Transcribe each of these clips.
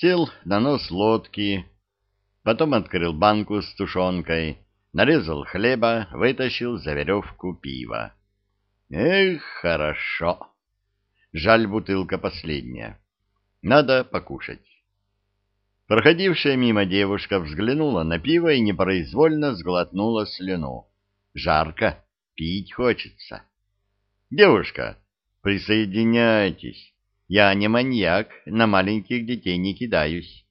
Сел на нос лодки, потом открыл банку с тушенкой, нарезал хлеба, вытащил за веревку пива. Эх, хорошо. Жаль, бутылка последняя. Надо покушать. Проходившая мимо девушка взглянула на пиво и непроизвольно сглотнула слюну. Жарко, пить хочется. Девушка, присоединяйтесь. Я не маньяк, на маленьких детей не кидаюсь.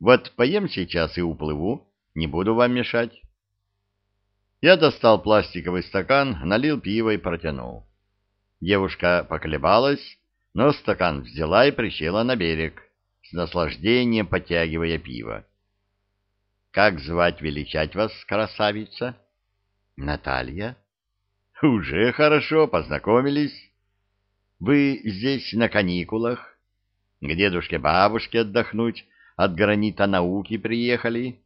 Вот поем сейчас и уплыву, не буду вам мешать. Я достал пластиковый стакан, налил пиво и протянул. Девушка поколебалась, но стакан взяла и присела на берег, с наслаждением потягивая пиво. — Как звать величать вас, красавица? — Наталья. — Уже хорошо, познакомились. Вы здесь на каникулах? К дедушке-бабушке отдохнуть от гранита науки приехали?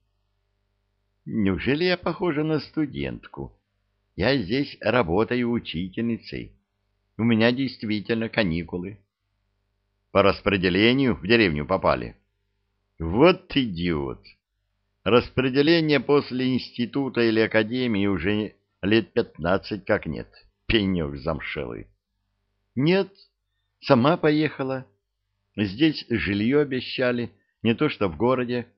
Неужели я похожа на студентку? Я здесь работаю учительницей. У меня действительно каникулы. По распределению в деревню попали. Вот идиот! Распределение после института или академии уже лет пятнадцать как нет. Пенек замшелый. Нет, сама поехала. Здесь жилье обещали, не то что в городе.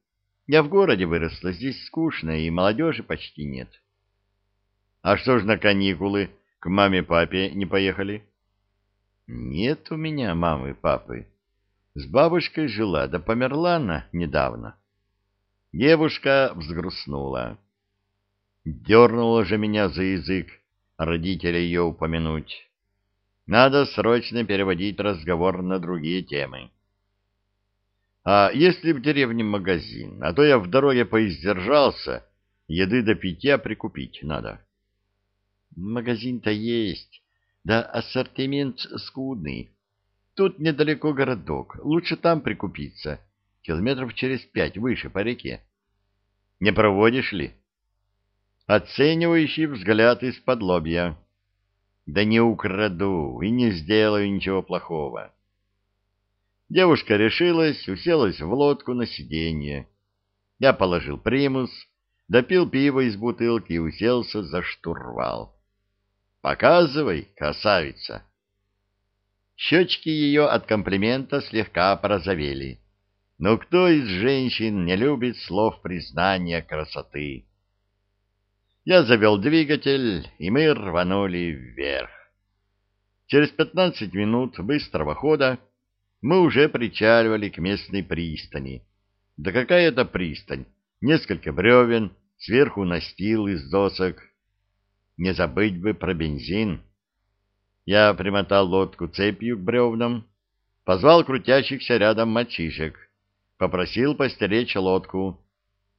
Я в городе выросла, здесь скучно, и молодежи почти нет. А что ж на каникулы к маме-папе не поехали? Нет у меня мамы папы. С бабушкой жила, да померла она недавно. Девушка взгрустнула. Дернула же меня за язык родителя ее упомянуть. Надо срочно переводить разговор на другие темы. А если в деревне магазин? А то я в дороге поиздержался, еды до питья прикупить надо. Магазин-то есть, да ассортимент скудный. Тут недалеко городок, лучше там прикупиться, километров через пять выше по реке. Не проводишь ли? Оценивающий взгляд из-под лобья. Да не украду и не сделаю ничего плохого. Девушка решилась, уселась в лодку на сиденье. Я положил примус, допил пиво из бутылки и уселся за штурвал. «Показывай, красавица!» Щечки ее от комплимента слегка порозовели. Но кто из женщин не любит слов признания красоты? Я завел двигатель, и мы рванули вверх. Через пятнадцать минут быстрого хода мы уже причаливали к местной пристани. Да какая это пристань? Несколько бревен, сверху настил из досок. Не забыть бы про бензин. Я примотал лодку цепью к бревнам, позвал крутящихся рядом мальчишек, попросил постеречь лодку.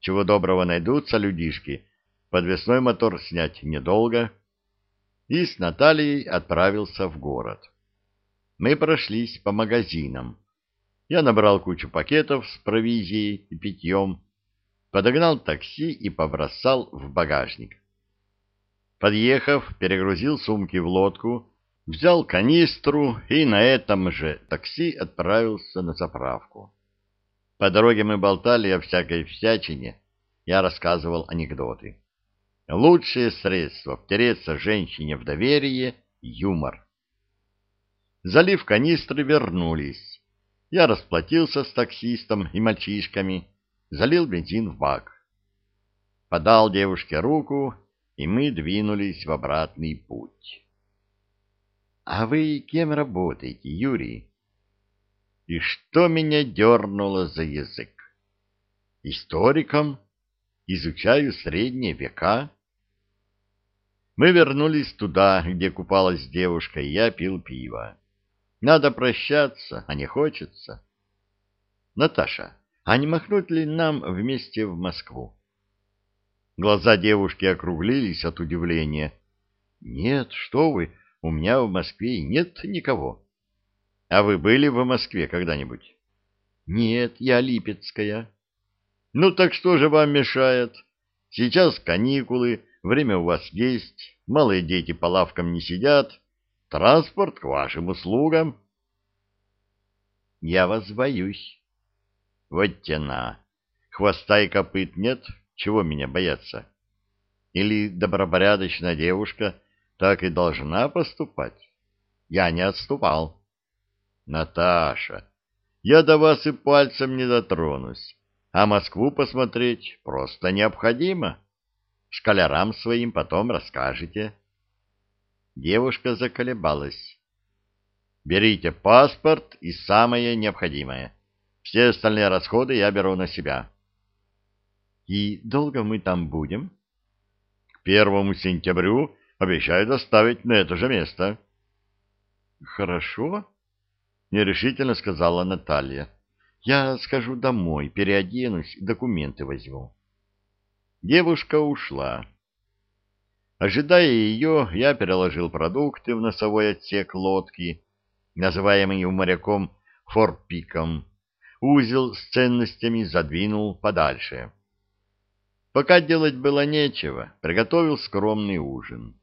Чего доброго найдутся людишки — подвесной мотор снять недолго, и с Натальей отправился в город. Мы прошлись по магазинам. Я набрал кучу пакетов с провизией и питьем, подогнал такси и побросал в багажник. Подъехав, перегрузил сумки в лодку, взял канистру и на этом же такси отправился на заправку. По дороге мы болтали о всякой всячине, я рассказывал анекдоты. Лучшее средство втереться женщине в доверие — юмор. Залив канистры, вернулись. Я расплатился с таксистом и мальчишками, залил бензин в бак. Подал девушке руку, и мы двинулись в обратный путь. — А вы кем работаете, Юрий? И что меня дернуло за язык? — Историком. Изучаю средние века. Мы вернулись туда, где купалась девушка, и я пил пиво. Надо прощаться, а не хочется. Наташа, а не махнуть ли нам вместе в Москву? Глаза девушки округлились от удивления. Нет, что вы, у меня в Москве нет никого. А вы были в Москве когда-нибудь? Нет, я Липецкая. Ну так что же вам мешает? Сейчас каникулы, время у вас есть, малые дети по лавкам не сидят, транспорт к вашим услугам. Я вас боюсь. Вот тена. Хвоста и копыт нет, чего меня бояться? Или добропорядочная девушка так и должна поступать? Я не отступал. Наташа, я до вас и пальцем не дотронусь, а Москву посмотреть просто необходимо. Школярам своим потом расскажете. Девушка заколебалась. Берите паспорт и самое необходимое. Все остальные расходы я беру на себя. И долго мы там будем? К первому сентябрю обещаю доставить на это же место. Хорошо, нерешительно сказала Наталья. Я скажу домой, переоденусь, документы возьму. Девушка ушла. Ожидая ее, я переложил продукты в носовой отсек лодки, называемый у моряком форпиком. Узел с ценностями задвинул подальше. Пока делать было нечего, приготовил скромный ужин.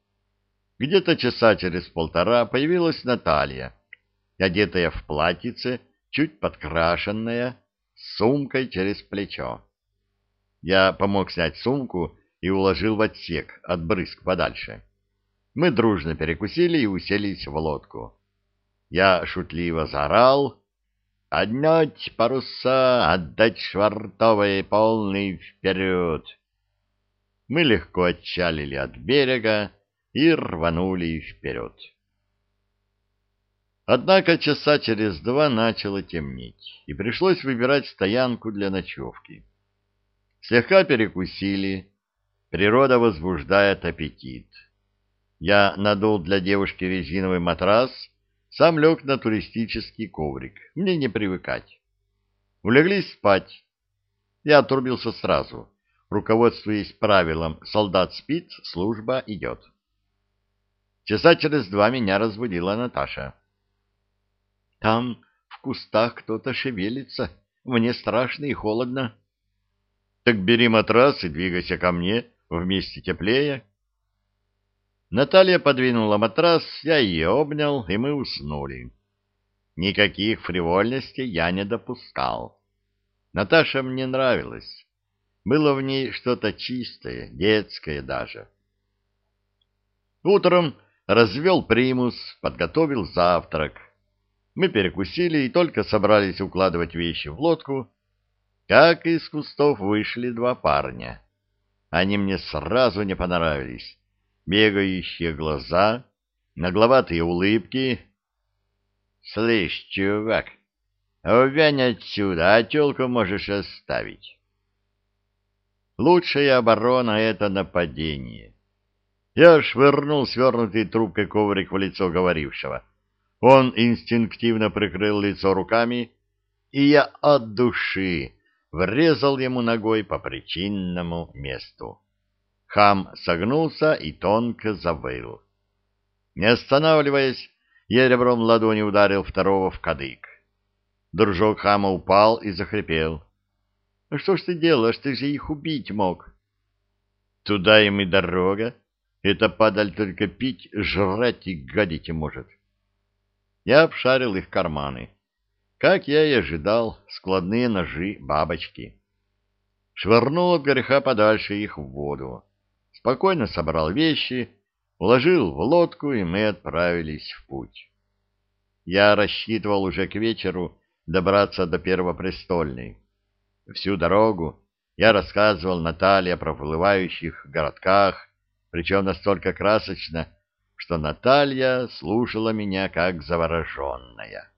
Где-то часа через полтора появилась Наталья, одетая в платьице, чуть подкрашенная, с сумкой через плечо. Я помог снять сумку и уложил в отсек от брызг подальше. Мы дружно перекусили и уселись в лодку. Я шутливо заорал «Поднять паруса, отдать швартовые полный вперед!» Мы легко отчалили от берега и рванули вперед. Однако часа через два начало темнеть, и пришлось выбирать стоянку для ночевки. Слегка перекусили, природа возбуждает аппетит. Я надул для девушки резиновый матрас, сам лег на туристический коврик, мне не привыкать. Улеглись спать. Я отрубился сразу, руководствуясь правилом «солдат спит, служба идет». Часа через два меня разбудила Наташа. Там в кустах кто-то шевелится. Мне страшно и холодно. Так бери матрас и двигайся ко мне, вместе теплее. Наталья подвинула матрас, я ее обнял, и мы уснули. Никаких фривольностей я не допускал. Наташа мне нравилась. Было в ней что-то чистое, детское даже. Утром развел примус, подготовил завтрак. Мы перекусили и только собрались укладывать вещи в лодку, как из кустов вышли два парня. Они мне сразу не понравились. Бегающие глаза, нагловатые улыбки. — Слышь, чувак, увянь отсюда, а телку можешь оставить. Лучшая оборона — это нападение. Я швырнул свернутый трубкой коврик в лицо говорившего. Он инстинктивно прикрыл лицо руками, и я от души врезал ему ногой по причинному месту. Хам согнулся и тонко завыл. Не останавливаясь, я ребром ладони ударил второго в кадык. Дружок хама упал и захрипел. — Что ж ты делаешь? Ты же их убить мог. — Туда им и дорога. Эта падаль только пить, жрать и гадить может. — я обшарил их карманы. Как я и ожидал, складные ножи, бабочки. Швырнул от греха подальше их в воду. Спокойно собрал вещи, уложил в лодку, и мы отправились в путь. Я рассчитывал уже к вечеру добраться до Первопрестольной. Всю дорогу я рассказывал Наталье о проплывающих городках, причем настолько красочно, что Наталья слушала меня как завороженная.